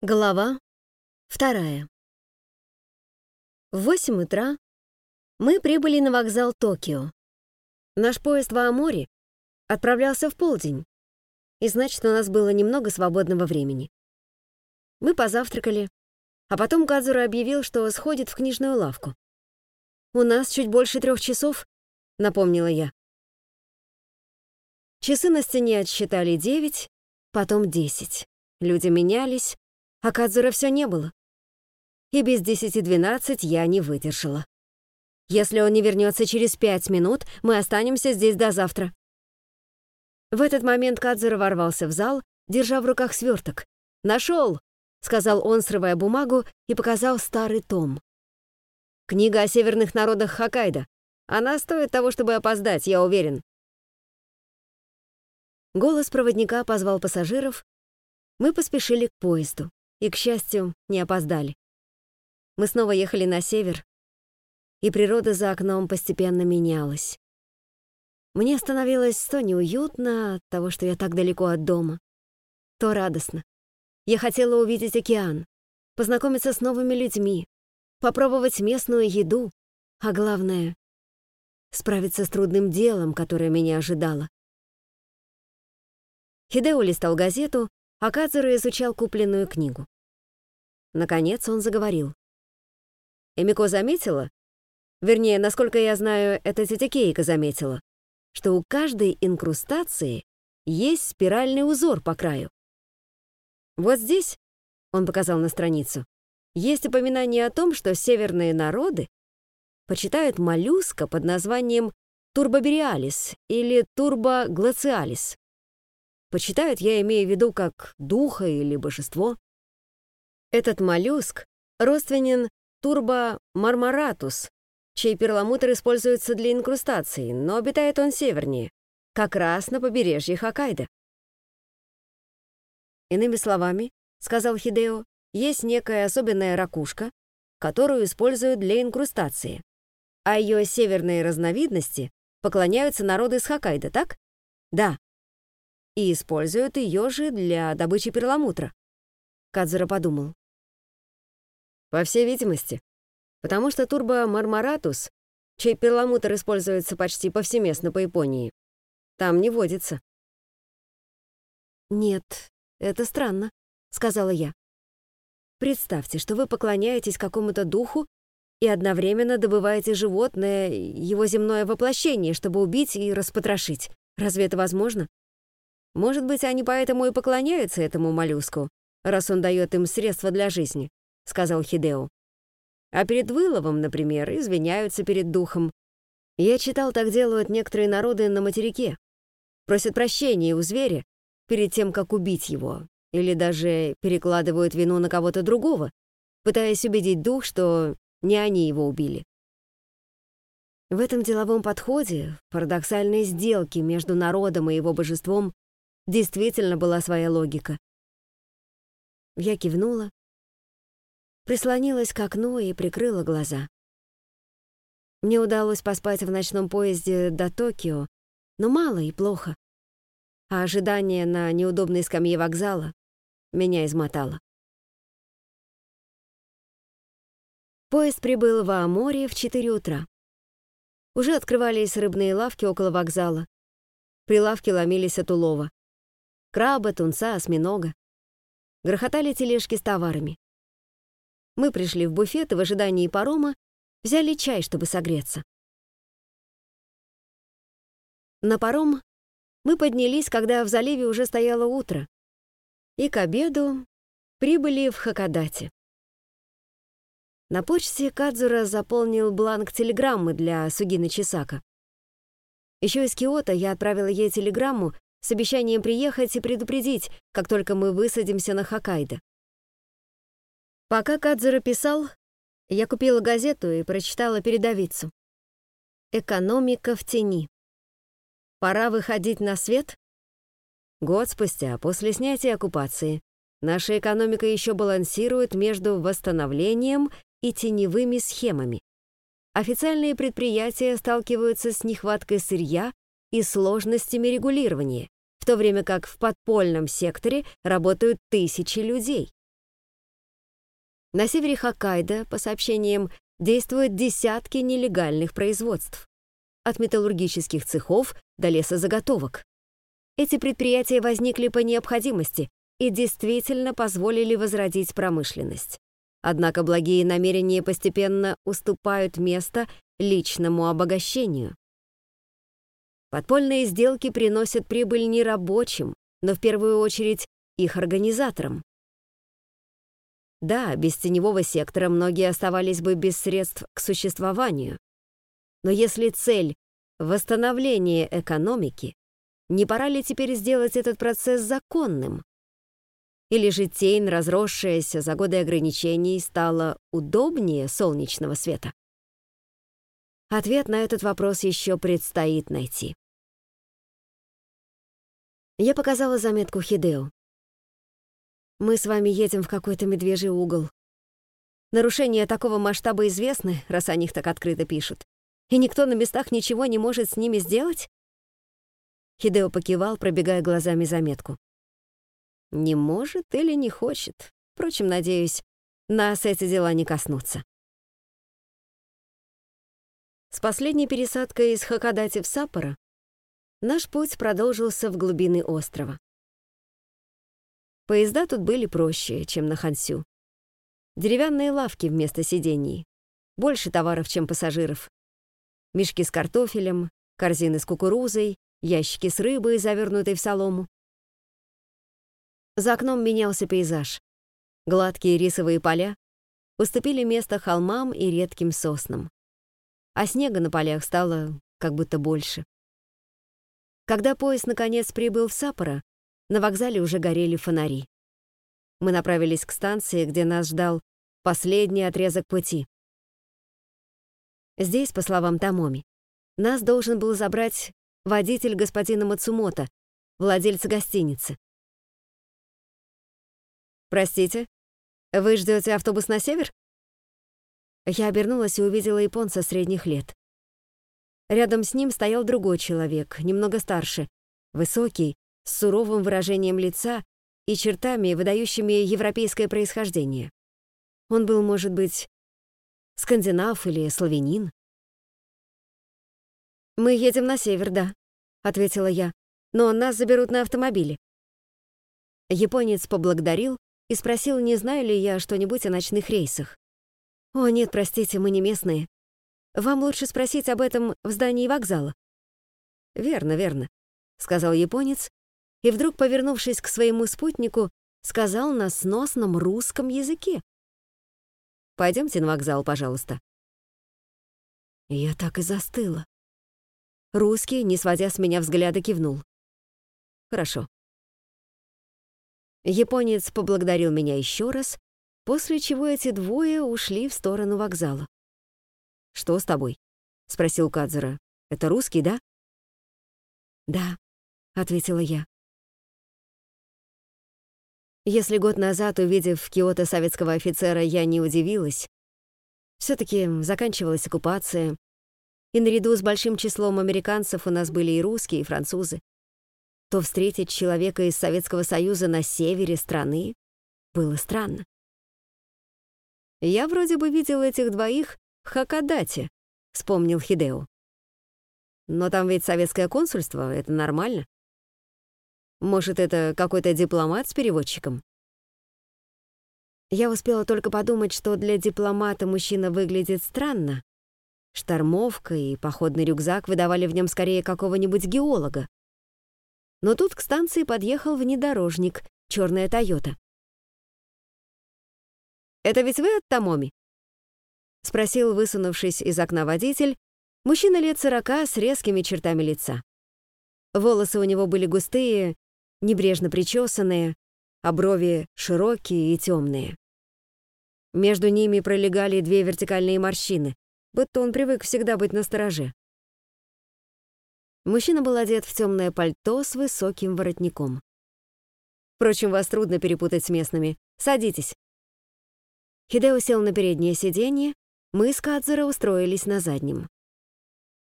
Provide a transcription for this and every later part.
Глава вторая. В 8 утра мы прибыли на вокзал Токио. Наш поезд в Аомори отправлялся в полдень, и значит, у нас было немного свободного времени. Мы позавтракали, а потом Кадзура объявил, что сходит в книжную лавку. «У нас чуть больше трех часов», — напомнила я. Часы на стене отсчитали девять, потом десять. Люди менялись, а Кадзура все не было. И без десяти двенадцать я не выдержала. Если он не вернется через пять минут, мы останемся здесь до завтра. В этот момент Кадзура ворвался в зал, держа в руках сверток. «Нашел!» — сказал он, срывая бумагу, и показал старый том. «Книга о северных народах Хоккайдо. Она стоит того, чтобы опоздать, я уверен». Голос проводника позвал пассажиров. Мы поспешили к поезду и, к счастью, не опоздали. Мы снова ехали на север, и природа за окном постепенно менялась. Мне становилось то неуютно от того, что я так далеко от дома, то радостно. Я хотела увидеть океан, познакомиться с новыми людьми, попробовать местную еду, а главное — справиться с трудным делом, которое меня ожидало. Хидео листал газету, а Кадзура изучал купленную книгу. Наконец он заговорил. Эмико заметила, вернее, насколько я знаю, это тетя заметила, что у каждой инкрустации есть спиральный узор по краю. Вот здесь, он показал на страницу, есть упоминание о том, что северные народы почитают моллюска под названием турбобериалис или турбоглациалис. Почитают, я имею в виду, как духа или божество. Этот моллюск родственен турбомармаратус, чей перламутр используется для инкрустации, но обитает он севернее, как раз на побережье Хоккайдо. Иными словами, сказал Хидео, есть некая особенная ракушка, которую используют для инкрустации, а ее северные разновидности поклоняются народу из Хоккайдо, так? Да, и используют ее же для добычи перламутра. Кадзура подумал. По всей видимости, потому что турбо-мармаратус, чей перламутр используется почти повсеместно по Японии, там не водится. «Нет, это странно», — сказала я. «Представьте, что вы поклоняетесь какому-то духу и одновременно добываете животное, его земное воплощение, чтобы убить и распотрошить. Разве это возможно?» Может быть, они поэтому и поклоняются этому моллюску, раз он дает им средства для жизни», — сказал Хидео. «А перед выловом, например, извиняются перед духом. Я читал, так делают некоторые народы на материке. Просят прощения у зверя перед тем, как убить его, или даже перекладывают вину на кого-то другого, пытаясь убедить дух, что не они его убили. В этом деловом подходе, парадоксальной сделке между народом и его божеством, Действительно была своя логика. Я кивнула, прислонилась к окну и прикрыла глаза. Мне удалось поспать в ночном поезде до Токио, но мало и плохо. А ожидание на неудобной скамье вокзала меня измотало. Поезд прибыл в Аоморе в 4 утра. Уже открывались рыбные лавки около вокзала. Прилавки ломились от улова краба, тунца, осьминога. Грохотали тележки с товарами. Мы пришли в буфет и в ожидании парома взяли чай, чтобы согреться. На паром мы поднялись, когда в заливе уже стояло утро, и к обеду прибыли в Хакодате. На почте Кадзура заполнил бланк телеграммы для Сугины Чисака. Еще из Киота я отправила ей телеграмму с обещанием приехать и предупредить, как только мы высадимся на Хоккайдо. Пока Кадзура писал, я купила газету и прочитала передовицу. «Экономика в тени». Пора выходить на свет? Год спустя, после снятия оккупации, наша экономика еще балансирует между восстановлением и теневыми схемами. Официальные предприятия сталкиваются с нехваткой сырья и сложностями регулирования, в то время как в подпольном секторе работают тысячи людей. На севере Хоккайдо, по сообщениям, действуют десятки нелегальных производств. От металлургических цехов до лесозаготовок. Эти предприятия возникли по необходимости и действительно позволили возродить промышленность. Однако благие намерения постепенно уступают место личному обогащению. Подпольные сделки приносят прибыль не рабочим, но в первую очередь их организаторам. Да, без теневого сектора многие оставались бы без средств к существованию. Но если цель — восстановление экономики, не пора ли теперь сделать этот процесс законным? Или же тень, разросшаяся за годы ограничений, стала удобнее солнечного света? Ответ на этот вопрос еще предстоит найти. Я показала заметку Хидео. Мы с вами едем в какой-то медвежий угол. Нарушения такого масштаба известны, раз о них так открыто пишут. И никто на местах ничего не может с ними сделать? Хидео покивал, пробегая глазами заметку. Не может или не хочет. Впрочем, надеюсь, нас эти дела не коснутся. С последней пересадкой из Хакодати в Саппоро наш путь продолжился в глубины острова. Поезда тут были проще, чем на Хансю. Деревянные лавки вместо сидений. Больше товаров, чем пассажиров. Мешки с картофелем, корзины с кукурузой, ящики с рыбой, завернутой в солому. За окном менялся пейзаж. Гладкие рисовые поля уступили место холмам и редким соснам. А снега на полях стало как будто больше. Когда поезд наконец прибыл в Саппоро, на вокзале уже горели фонари. Мы направились к станции, где нас ждал последний отрезок пути. Здесь, по словам Тамоми, нас должен был забрать водитель господина Мацумото, владельца гостиницы. «Простите, вы ждете автобус на север?» Я обернулась и увидела японца средних лет. Рядом с ним стоял другой человек, немного старше, высокий, с суровым выражением лица и чертами, выдающими европейское происхождение. Он был, может быть, скандинав или славянин. «Мы едем на север, да», — ответила я, «но нас заберут на автомобиле». Японец поблагодарил и спросил, не знаю ли я что-нибудь о ночных рейсах. «О, нет, простите, мы не местные. Вам лучше спросить об этом в здании вокзала». «Верно, верно», — сказал японец и вдруг, повернувшись к своему спутнику, сказал на сносном русском языке. «Пойдемте на вокзал, пожалуйста». Я так и застыла. Русский, не сводя с меня взгляда, кивнул. «Хорошо». Японец поблагодарил меня еще раз, после чего эти двое ушли в сторону вокзала. «Что с тобой?» — спросил Кадзера. «Это русский, да?» «Да», — ответила я. Если год назад, увидев в Киото советского офицера, я не удивилась, все таки заканчивалась оккупация, и наряду с большим числом американцев у нас были и русские, и французы, то встретить человека из Советского Союза на севере страны было странно. «Я вроде бы видел этих двоих в Хакодате», — вспомнил Хидео. «Но там ведь советское консульство, это нормально». Может, это какой-то дипломат с переводчиком? Я успела только подумать, что для дипломата мужчина выглядит странно. Штормовка и походный рюкзак выдавали в нем скорее какого-нибудь геолога. Но тут к станции подъехал внедорожник, черная Тойота. «Это ведь вы от Томоми?» — спросил, высунувшись из окна водитель, мужчина лет сорока с резкими чертами лица. Волосы у него были густые небрежно причесанные, а брови широкие и темные. Между ними пролегали две вертикальные морщины, будто он привык всегда быть настороже. Мужчина был одет в темное пальто с высоким воротником. Впрочем, вас трудно перепутать с местными. Садитесь. Хидео сел на переднее сиденье, мы с Кадзура устроились на заднем.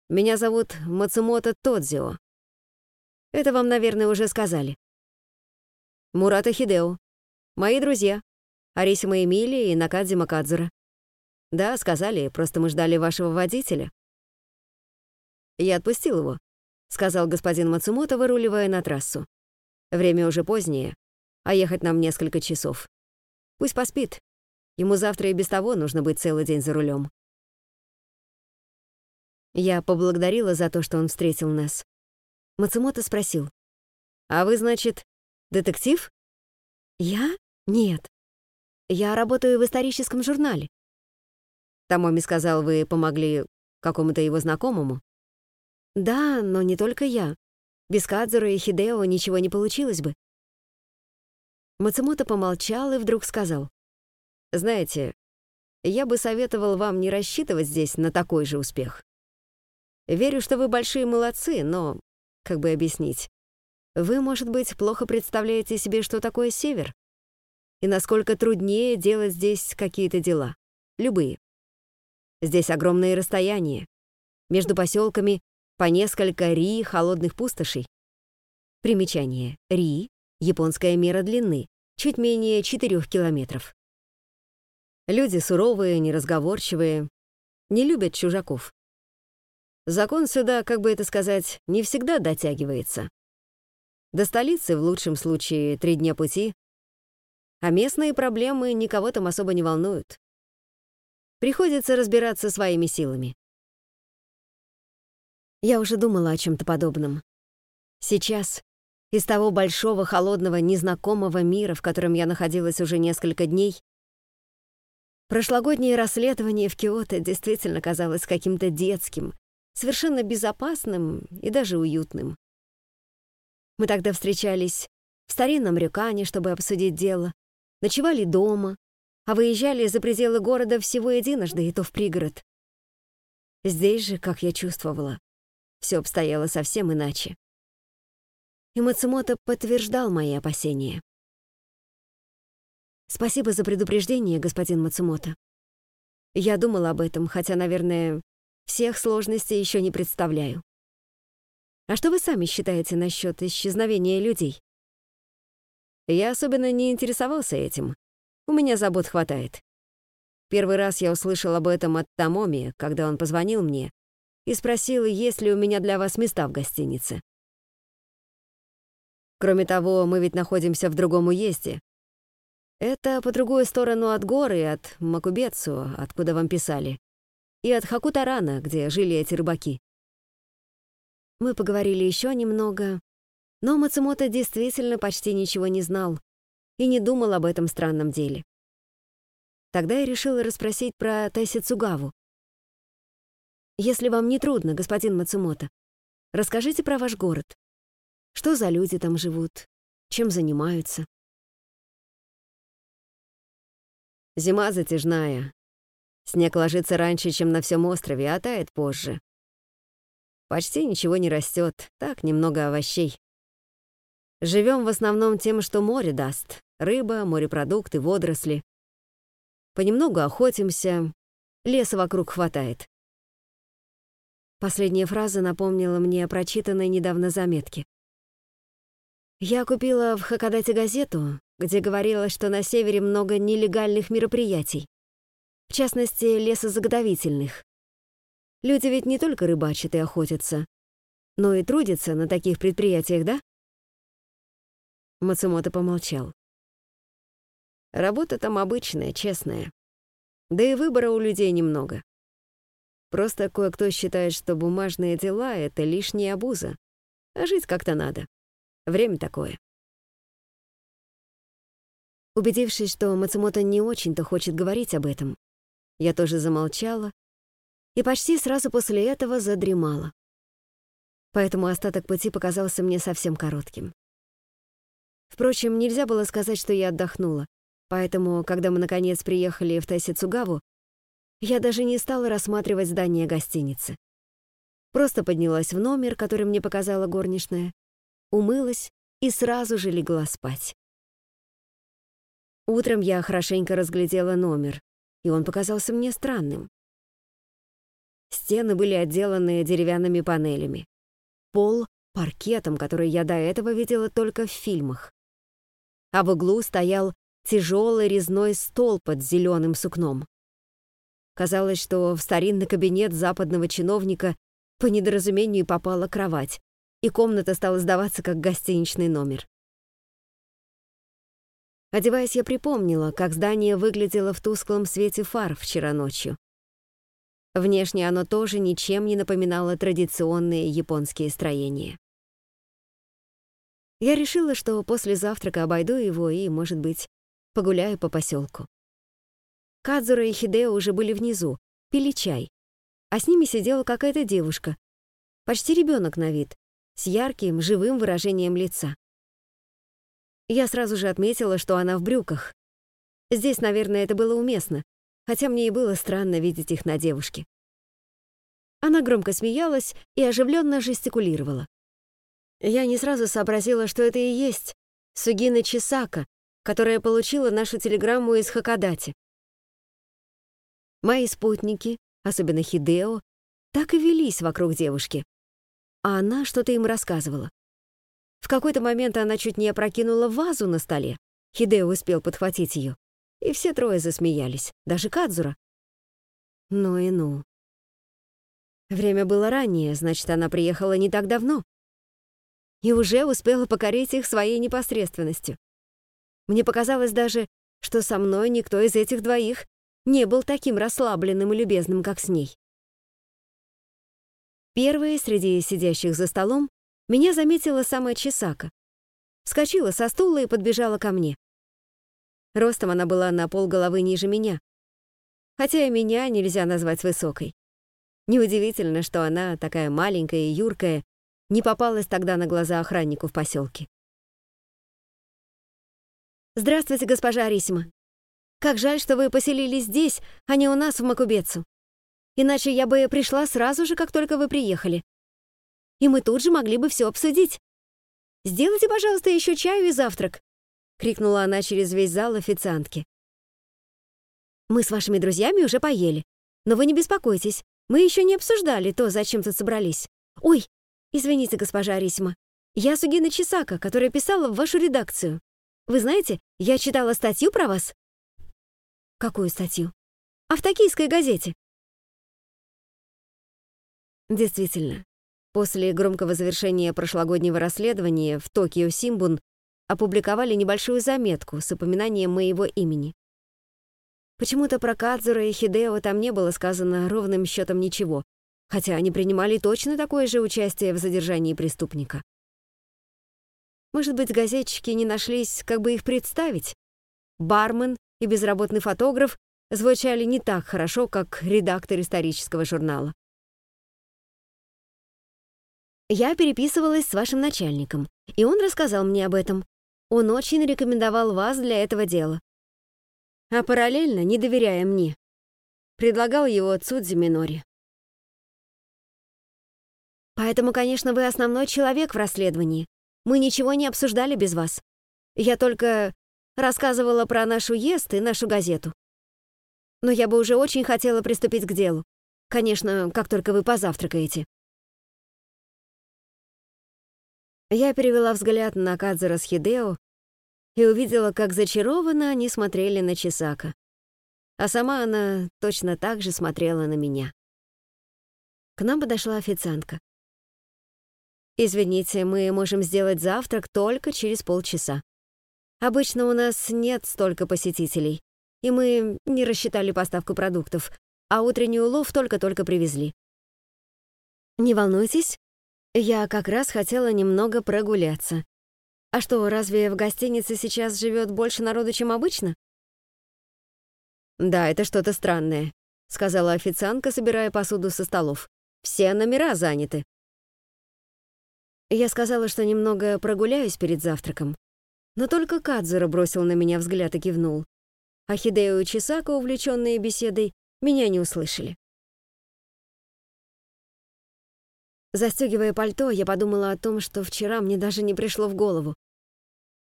«Меня зовут Мацумото Тодзио. Это вам, наверное, уже сказали. Мурата Хидео. Мои друзья. Арисима Эмилия и Накадзима Кадзура. Да, сказали, просто мы ждали вашего водителя. Я отпустил его, сказал господин Мацумото, выруливая на трассу. Время уже позднее, а ехать нам несколько часов. Пусть поспит. Ему завтра и без того нужно быть целый день за рулем. Я поблагодарила за то, что он встретил нас. Мацумото спросил. «А вы, значит, детектив?» «Я? Нет. Я работаю в историческом журнале». Тамоми сказал, вы помогли какому-то его знакомому. Да, но не только я. Без Кадзура и Хидео ничего не получилось бы. Мацумото помолчал и вдруг сказал. «Знаете, я бы советовал вам не рассчитывать здесь на такой же успех. Верю, что вы большие молодцы, но, как бы объяснить, вы, может быть, плохо представляете себе, что такое север, и насколько труднее делать здесь какие-то дела, любые. Здесь огромные расстояния. Между поселками по несколько ри холодных пустошей. Примечание. Ри — японская мера длины, чуть менее 4 километров. Люди суровые, неразговорчивые, не любят чужаков. Закон сюда, как бы это сказать, не всегда дотягивается. До столицы в лучшем случае три дня пути, а местные проблемы никого там особо не волнуют. Приходится разбираться своими силами. Я уже думала о чем то подобном. Сейчас, из того большого, холодного, незнакомого мира, в котором я находилась уже несколько дней, прошлогоднее расследование в Киото действительно казалось каким-то детским, совершенно безопасным и даже уютным. Мы тогда встречались в старинном рюкане, чтобы обсудить дело, ночевали дома, а выезжали за пределы города всего единожды, и то в пригород. Здесь же, как я чувствовала, все обстояло совсем иначе. И Мацумото подтверждал мои опасения. Спасибо за предупреждение, господин Мацумото. Я думала об этом, хотя, наверное, всех сложностей еще не представляю. А что вы сами считаете насчет исчезновения людей? Я особенно не интересовался этим. У меня забот хватает. Первый раз я услышал об этом от Тамоми, когда он позвонил мне и спросил, есть ли у меня для вас места в гостинице. Кроме того, мы ведь находимся в другом уезде. Это по другую сторону от горы, от Макубецу, откуда вам писали и от Хакутарана, где жили эти рыбаки. Мы поговорили еще немного, но Мацумото действительно почти ничего не знал и не думал об этом странном деле. Тогда я решила расспросить про Тайсицугаву. Если вам не трудно, господин Мацумото, расскажите про ваш город. Что за люди там живут? Чем занимаются? Зима затяжная, Снег ложится раньше, чем на всем острове, а тает позже. Почти ничего не растет, так немного овощей. Живем в основном тем, что море даст. Рыба, морепродукты, водоросли. Понемногу охотимся, леса вокруг хватает. Последняя фраза напомнила мне о прочитанной недавно заметке. Я купила в Хакадате газету, где говорилось, что на севере много нелегальных мероприятий в частности, лесозаготовительных. Люди ведь не только рыбачат и охотятся, но и трудятся на таких предприятиях, да? Мацумото помолчал. Работа там обычная, честная. Да и выбора у людей немного. Просто кое-кто считает, что бумажные дела — это лишняя обуза. А жить как-то надо. Время такое. Убедившись, что Мацумото не очень-то хочет говорить об этом, я тоже замолчала и почти сразу после этого задремала. Поэтому остаток пути показался мне совсем коротким. Впрочем, нельзя было сказать, что я отдохнула, поэтому, когда мы наконец приехали в Тайсицугаву, я даже не стала рассматривать здание гостиницы. Просто поднялась в номер, который мне показала горничная, умылась и сразу же легла спать. Утром я хорошенько разглядела номер, и он показался мне странным. Стены были отделаны деревянными панелями. Пол — паркетом, который я до этого видела только в фильмах. А в углу стоял тяжелый резной стол под зеленым сукном. Казалось, что в старинный кабинет западного чиновника по недоразумению попала кровать, и комната стала сдаваться как гостиничный номер. Одеваясь, я припомнила, как здание выглядело в тусклом свете фар вчера ночью. Внешне оно тоже ничем не напоминало традиционные японские строения. Я решила, что после завтрака обойду его и, может быть, погуляю по поселку. Кадзура и Хидео уже были внизу, пили чай, а с ними сидела какая-то девушка, почти ребенок на вид, с ярким, живым выражением лица. Я сразу же отметила, что она в брюках. Здесь, наверное, это было уместно, хотя мне и было странно видеть их на девушке. Она громко смеялась и оживленно жестикулировала. Я не сразу сообразила, что это и есть Сугина Чисака, которая получила нашу телеграмму из Хакадати. Мои спутники, особенно Хидео, так и велись вокруг девушки, а она что-то им рассказывала. В какой-то момент она чуть не опрокинула вазу на столе. Хидео успел подхватить ее. И все трое засмеялись, даже Кадзура. Ну и ну. Время было раннее, значит, она приехала не так давно. И уже успела покорить их своей непосредственностью. Мне показалось даже, что со мной никто из этих двоих не был таким расслабленным и любезным, как с ней. Первая среди сидящих за столом меня заметила самая Чесака. Вскочила со стула и подбежала ко мне. Ростом она была на пол головы ниже меня, хотя и меня нельзя назвать высокой. Неудивительно, что она, такая маленькая и юркая, не попалась тогда на глаза охраннику в поселке. «Здравствуйте, госпожа Арисима. Как жаль, что вы поселились здесь, а не у нас в Макубецу. Иначе я бы пришла сразу же, как только вы приехали. И мы тут же могли бы все обсудить. Сделайте, пожалуйста, еще чаю и завтрак крикнула она через весь зал официантке. Мы с вашими друзьями уже поели. Но вы не беспокойтесь, мы еще не обсуждали то, зачем тут собрались. Ой, извините, госпожа Арисима. Я Сугина Чисака, которая писала в вашу редакцию. Вы знаете, я читала статью про вас. Какую статью? А в токийской газете. Действительно, после громкого завершения прошлогоднего расследования в Токио Симбун опубликовали небольшую заметку с упоминанием моего имени. Почему-то про Кадзура и Хидео там не было сказано ровным счетом ничего, хотя они принимали точно такое же участие в задержании преступника. Может быть, газетчики не нашлись, как бы их представить? Бармен и безработный фотограф звучали не так хорошо, как редактор исторического журнала. Я переписывалась с вашим начальником, и он рассказал мне об этом. Он очень рекомендовал вас для этого дела. А параллельно, не доверяя мне, предлагал его Цудзи Минори. Поэтому, конечно, вы основной человек в расследовании. Мы ничего не обсуждали без вас. Я только рассказывала про наш уезд и нашу газету. Но я бы уже очень хотела приступить к делу. Конечно, как только вы позавтракаете. Я перевела взгляд на Кадзера с Хидео и увидела, как зачарованно они смотрели на Чисака. А сама она точно так же смотрела на меня. К нам подошла официантка. «Извините, мы можем сделать завтрак только через полчаса. Обычно у нас нет столько посетителей, и мы не рассчитали поставку продуктов, а утренний улов только-только привезли». «Не волнуйтесь, я как раз хотела немного прогуляться. А что, разве в гостинице сейчас живет больше народу, чем обычно? Да, это что-то странное, сказала официантка, собирая посуду со столов. Все номера заняты. Я сказала, что немного прогуляюсь перед завтраком. Но только Кадзура бросил на меня взгляд и кивнул. А Хидео и Чисака, увлеченные беседой, меня не услышали. Застегивая пальто, я подумала о том, что вчера мне даже не пришло в голову.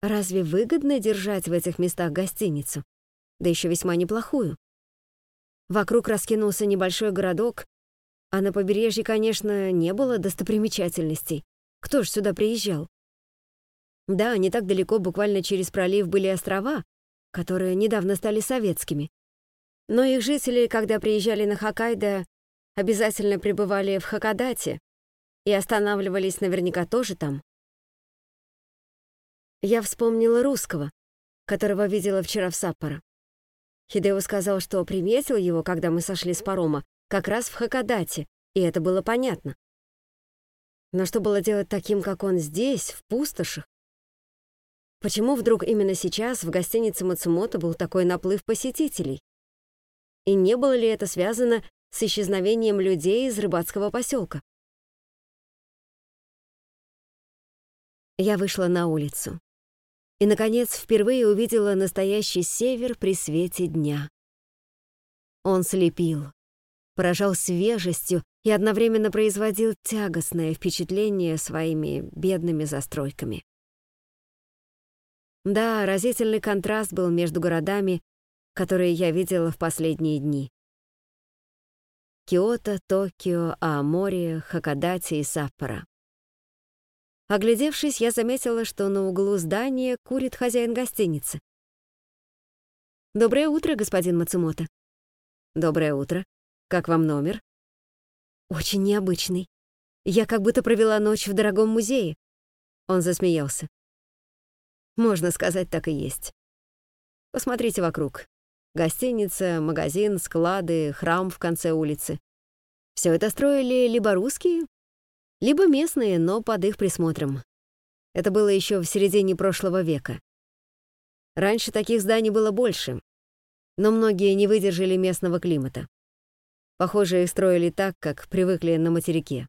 Разве выгодно держать в этих местах гостиницу? Да еще весьма неплохую. Вокруг раскинулся небольшой городок, а на побережье, конечно, не было достопримечательностей. Кто ж сюда приезжал? Да, не так далеко, буквально через пролив, были острова, которые недавно стали советскими. Но их жители, когда приезжали на Хоккайдо, обязательно пребывали в Хакодате и останавливались наверняка тоже там. Я вспомнила русского, которого видела вчера в Саппоро. Хидео сказал, что приметил его, когда мы сошли с парома, как раз в Хакодате, и это было понятно. Но что было делать таким, как он здесь, в пустошах? Почему вдруг именно сейчас в гостинице Мацумото был такой наплыв посетителей? И не было ли это связано с исчезновением людей из рыбацкого поселка? Я вышла на улицу и, наконец, впервые увидела настоящий север при свете дня. Он слепил, поражал свежестью и одновременно производил тягостное впечатление своими бедными застройками. Да, разительный контраст был между городами, которые я видела в последние дни. Киото, Токио, Аомори, Хакодате и Саппоро. Оглядевшись, я заметила, что на углу здания курит хозяин гостиницы. «Доброе утро, господин Мацумото». «Доброе утро. Как вам номер?» «Очень необычный. Я как будто провела ночь в дорогом музее». Он засмеялся. «Можно сказать, так и есть. Посмотрите вокруг. Гостиница, магазин, склады, храм в конце улицы. Все это строили либо русские, либо местные, но под их присмотром. Это было еще в середине прошлого века. Раньше таких зданий было больше, но многие не выдержали местного климата. Похоже, их строили так, как привыкли на материке.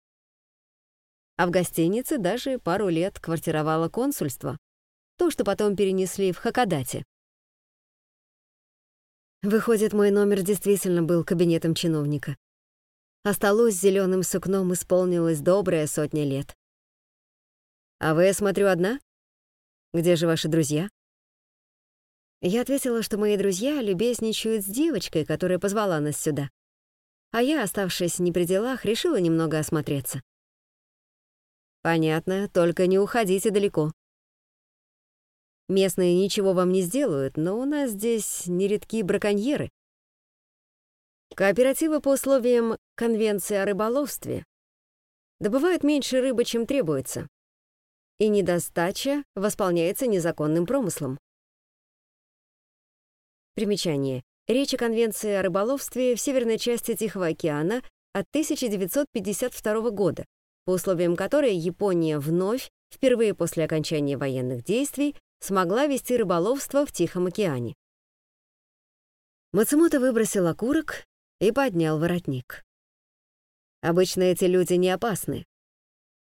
А в гостинице даже пару лет квартировало консульство, то, что потом перенесли в Хакодате. Выходит, мой номер действительно был кабинетом чиновника а столу с зеленым сукном исполнилось добрая сотня лет. «А вы, я смотрю, одна? Где же ваши друзья?» Я ответила, что мои друзья любезничают с девочкой, которая позвала нас сюда. А я, оставшись не при делах, решила немного осмотреться. «Понятно, только не уходите далеко», Местные ничего вам не сделают, но у нас здесь нередки браконьеры. Кооперативы по условиям Конвенции о рыболовстве добывают меньше рыбы, чем требуется, и недостача восполняется незаконным промыслом. Примечание. Речь о Конвенции о рыболовстве в северной части Тихого океана от 1952 года, по условиям которой Япония вновь, впервые после окончания военных действий, смогла вести рыболовство в Тихом океане. Мацумото выбросил окурок и поднял воротник. Обычно эти люди не опасны.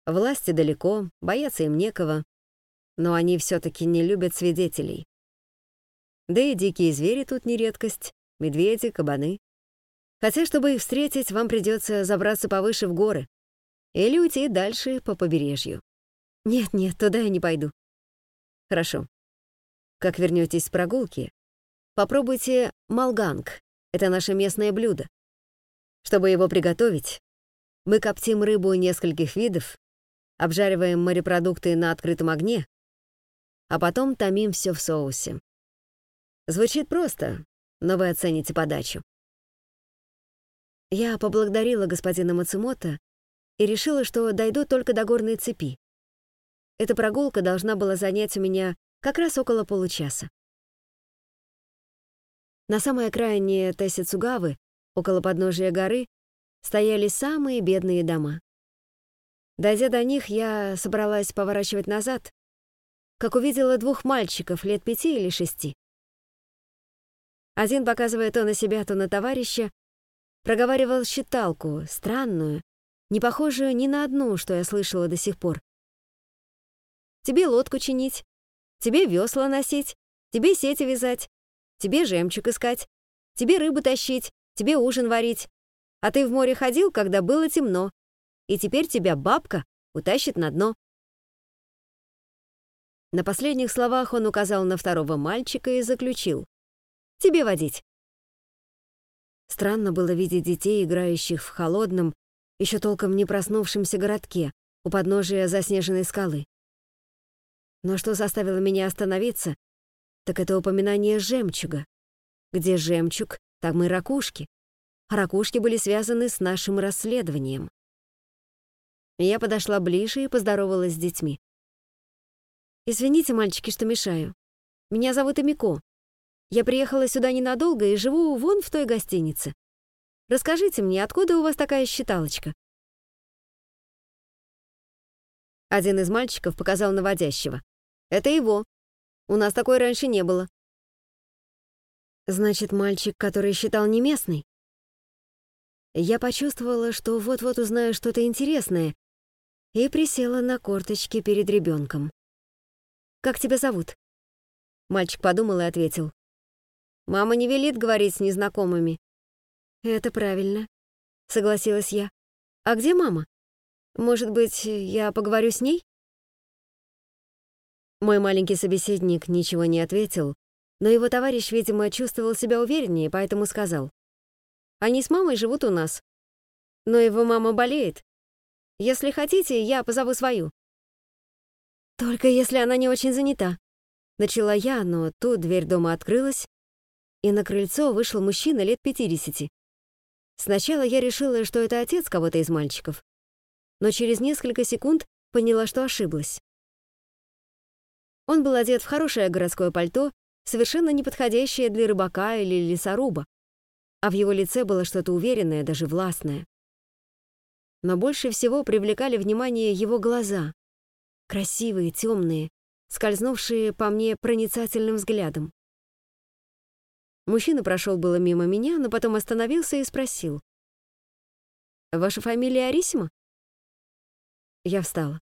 Власти далеко, бояться им некого, но они все-таки не любят свидетелей. Да и дикие звери тут не редкость, медведи, кабаны. Хотя, чтобы их встретить, вам придется забраться повыше в горы или уйти дальше по побережью. Нет-нет, туда я не пойду. Хорошо. Как вернетесь с прогулки, попробуйте малганг, это наше местное блюдо. Чтобы его приготовить, мы коптим рыбу нескольких видов, обжариваем морепродукты на открытом огне, а потом томим все в соусе. Звучит просто, но вы оцените подачу. Я поблагодарила господина Мацумото и решила, что дойду только до горной цепи. Эта прогулка должна была занять у меня как раз около получаса. На самой окраине Тесицугавы, около подножия горы, стояли самые бедные дома. Дойдя до них, я собралась поворачивать назад, как увидела двух мальчиков лет пяти или шести. Один, показывая то на себя, то на товарища, проговаривал считалку, странную, не похожую ни на одну, что я слышала до сих пор. «Тебе лодку чинить, тебе весла носить, тебе сети вязать, тебе жемчуг искать, тебе рыбу тащить, тебе ужин варить. А ты в море ходил, когда было темно, и теперь тебя бабка утащит на дно». На последних словах он указал на второго мальчика и заключил. «Тебе водить». Странно было видеть детей, играющих в холодном, еще толком не проснувшемся городке у подножия заснеженной скалы. Но что заставило меня остановиться, Так это упоминание жемчуга. Где жемчуг, там и ракушки. Ракушки были связаны с нашим расследованием. Я подошла ближе и поздоровалась с детьми. «Извините, мальчики, что мешаю. Меня зовут Эмико. Я приехала сюда ненадолго и живу вон в той гостинице. Расскажите мне, откуда у вас такая считалочка?» Один из мальчиков показал наводящего. «Это его. У нас такой раньше не было». «Значит, мальчик, который считал не местный?» Я почувствовала, что вот-вот узнаю что-то интересное, и присела на корточки перед ребенком. «Как тебя зовут?» Мальчик подумал и ответил. Мама не велит говорить с незнакомыми. Это правильно, согласилась я. А где мама? Может быть, я поговорю с ней? Мой маленький собеседник ничего не ответил, но его товарищ, видимо, чувствовал себя увереннее, поэтому сказал. Они с мамой живут у нас. Но его мама болеет. Если хотите, я позову свою. Только если она не очень занята. Начала я, но тут дверь дома открылась, и на крыльцо вышел мужчина лет 50. Сначала я решила, что это отец кого-то из мальчиков, но через несколько секунд поняла, что ошиблась. Он был одет в хорошее городское пальто, совершенно неподходящее для рыбака или лесоруба, а в его лице было что-то уверенное, даже властное. Но больше всего привлекали внимание его глаза, красивые, темные, скользнувшие по мне проницательным взглядом. Мужчина прошел было мимо меня, но потом остановился и спросил. «Ваша фамилия Арисима?» Я встала.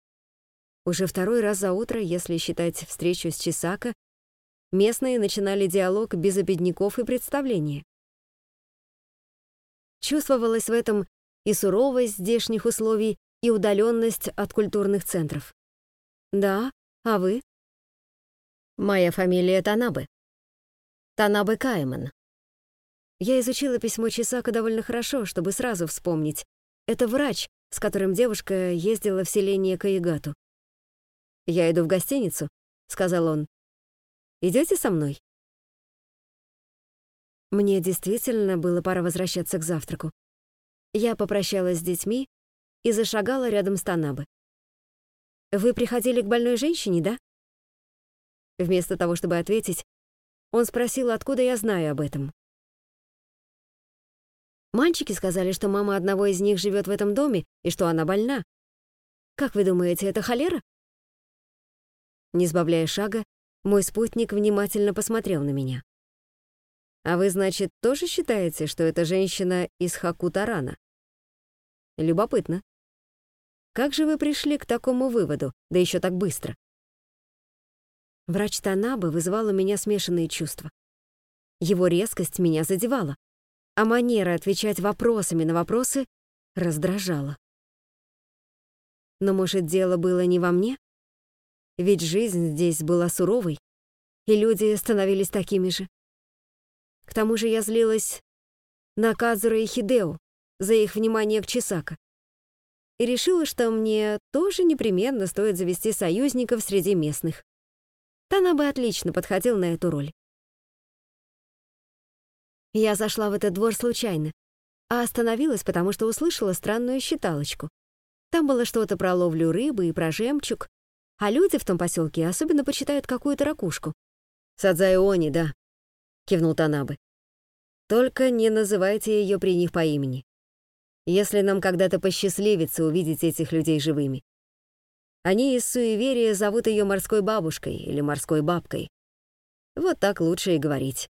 Уже второй раз за утро, если считать встречу с Чисака, местные начинали диалог без обедняков и представления. Чувствовалась в этом и суровость здешних условий, и удаленность от культурных центров. «Да, а вы?» «Моя фамилия Танабе», Танабе Кайман. Я изучила письмо Чисака довольно хорошо, чтобы сразу вспомнить. Это врач, с которым девушка ездила в селение Каигату. «Я иду в гостиницу», — сказал он. Идете со мной?» Мне действительно было пора возвращаться к завтраку. Я попрощалась с детьми и зашагала рядом с Танабе. «Вы приходили к больной женщине, да?» Вместо того, чтобы ответить, он спросил, откуда я знаю об этом. Мальчики сказали, что мама одного из них живет в этом доме и что она больна. Как вы думаете, это холера? Не сбавляя шага, мой спутник внимательно посмотрел на меня. А вы, значит, тоже считаете, что это женщина из Хакутарана? Любопытно. Как же вы пришли к такому выводу, да еще так быстро? Врач Танабы вызывал у меня смешанные чувства. Его резкость меня задевала, а манера отвечать вопросами на вопросы раздражала. Но, может, дело было не во мне? Ведь жизнь здесь была суровой, и люди становились такими же. К тому же я злилась на Казура и Хидео за их внимание к Чисака и решила, что мне тоже непременно стоит завести союзников среди местных. Тана бы отлично подходил на эту роль. Я зашла в этот двор случайно, а остановилась, потому что услышала странную считалочку. Там было что-то про ловлю рыбы и про жемчуг, а люди в том поселке особенно почитают какую-то ракушку. «Садзайони, да», — кивнул Танабы. «Только не называйте ее при них по имени. Если нам когда-то посчастливится увидеть этих людей живыми. Они из суеверия зовут ее морской бабушкой или морской бабкой. Вот так лучше и говорить.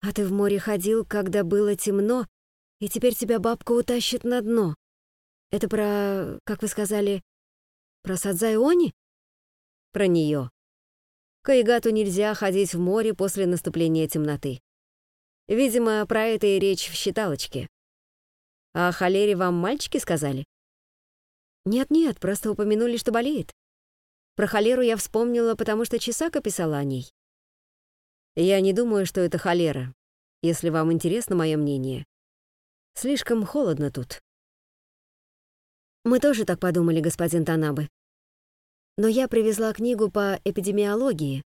А ты в море ходил, когда было темно, и теперь тебя бабка утащит на дно. Это про, как вы сказали, про Садзайони? Про нее. Каигату нельзя ходить в море после наступления темноты. Видимо, про это и речь в считалочке. А о холере вам мальчики сказали? Нет-нет, просто упомянули, что болеет. Про холеру я вспомнила, потому что Чисака писала о ней. Я не думаю, что это холера, если вам интересно мое мнение. Слишком холодно тут. Мы тоже так подумали, господин Танабы. Но я привезла книгу по эпидемиологии,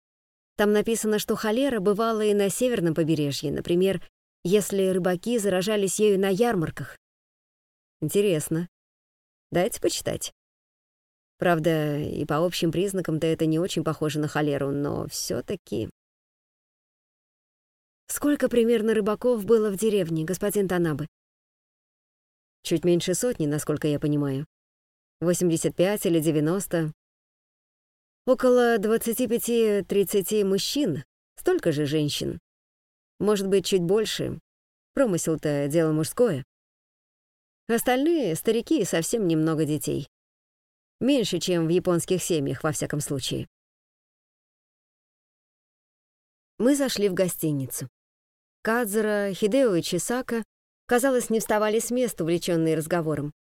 Там написано, что холера бывала и на северном побережье, например, если рыбаки заражались ею на ярмарках. Интересно. Дайте почитать. Правда, и по общим признакам-то это не очень похоже на холеру, но все таки Сколько примерно рыбаков было в деревне, господин Танабы? Чуть меньше сотни, насколько я понимаю. 85 или 90. Около 25-30 мужчин, столько же женщин. Может быть, чуть больше. Промысел-то дело мужское. Остальные — старики и совсем немного детей. Меньше, чем в японских семьях, во всяком случае. Мы зашли в гостиницу. Кадзера, Хидео и Чисака, казалось, не вставали с места, увлеченные разговором,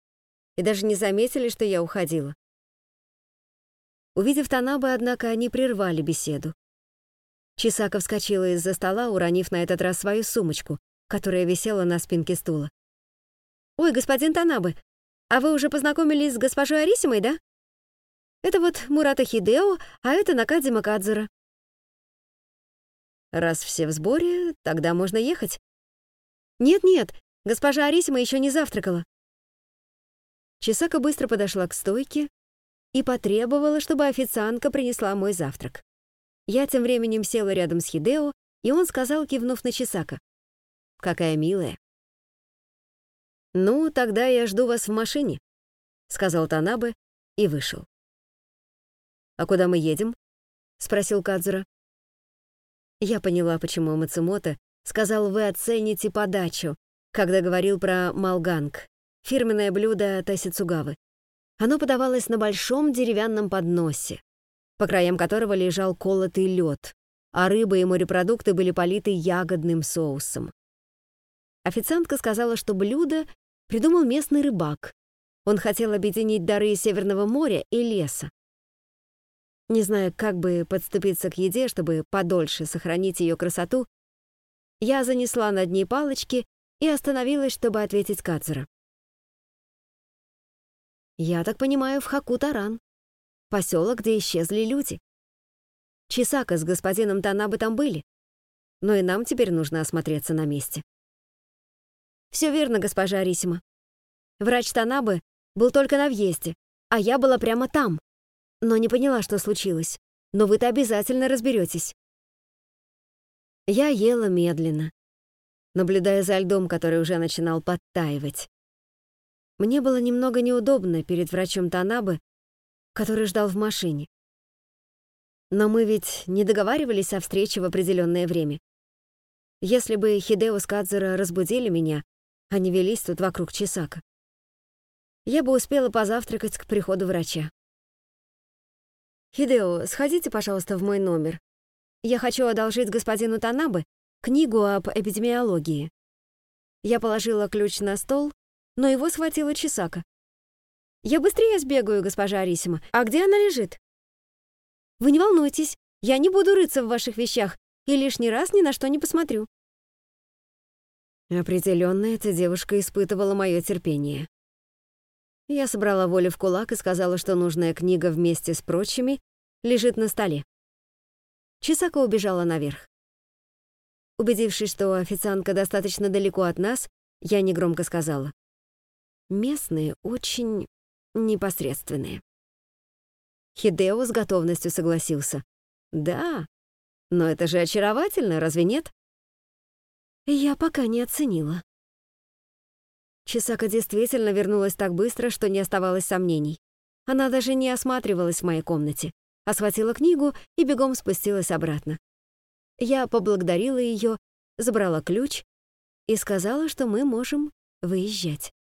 и даже не заметили, что я уходила. Увидев Танабы, однако, они прервали беседу. Чисака вскочила из-за стола, уронив на этот раз свою сумочку, которая висела на спинке стула. «Ой, господин Танабы, а вы уже познакомились с госпожой Арисимой, да? Это вот Мурата Хидео, а это Накадзима Кадзура. Раз все в сборе, тогда можно ехать. Нет-нет, госпожа Арисима еще не завтракала. Чесака быстро подошла к стойке и потребовала, чтобы официантка принесла мой завтрак. Я тем временем села рядом с Хидео, и он сказал, кивнув на Чесака. «Какая милая». «Ну, тогда я жду вас в машине», — сказал Танабе и вышел. «А куда мы едем?» — спросил Кадзура. Я поняла, почему Мацумото сказал «вы оцените подачу», когда говорил про малганг, фирменное блюдо Тасицугавы. Оно подавалось на большом деревянном подносе, по краям которого лежал колотый лед, а рыба и морепродукты были политы ягодным соусом. Официантка сказала, что блюдо придумал местный рыбак. Он хотел объединить дары Северного моря и леса. Не зная, как бы подступиться к еде, чтобы подольше сохранить ее красоту, я занесла над ней палочки и остановилась, чтобы ответить Кадзера. Я так понимаю, в Хакутаран, поселок, где исчезли люди. Чисака с господином Танабы там были, но и нам теперь нужно осмотреться на месте. Все верно, госпожа Арисима. Врач Танабы был только на въезде, а я была прямо там но не поняла, что случилось. Но вы-то обязательно разберетесь. Я ела медленно, наблюдая за льдом, который уже начинал подтаивать. Мне было немного неудобно перед врачом Танабы, который ждал в машине. Но мы ведь не договаривались о встрече в определенное время. Если бы Хидео с Кадзура разбудили меня, они велись тут вокруг Чесака. Я бы успела позавтракать к приходу врача. «Хидео, сходите, пожалуйста, в мой номер. Я хочу одолжить господину Танабе книгу об эпидемиологии». Я положила ключ на стол, но его схватила Чесака. «Я быстрее сбегаю, госпожа Арисима. А где она лежит?» «Вы не волнуйтесь, я не буду рыться в ваших вещах и лишний раз ни на что не посмотрю». Определенно, эта девушка испытывала мое терпение. Я собрала волю в кулак и сказала, что нужная книга вместе с прочими лежит на столе. Чисака убежала наверх. Убедившись, что официантка достаточно далеко от нас, я негромко сказала. Местные очень непосредственные. Хидео с готовностью согласился. «Да, но это же очаровательно, разве нет?» Я пока не оценила. Чесака действительно вернулась так быстро, что не оставалось сомнений. Она даже не осматривалась в моей комнате, а схватила книгу и бегом спустилась обратно. Я поблагодарила ее, забрала ключ и сказала, что мы можем выезжать.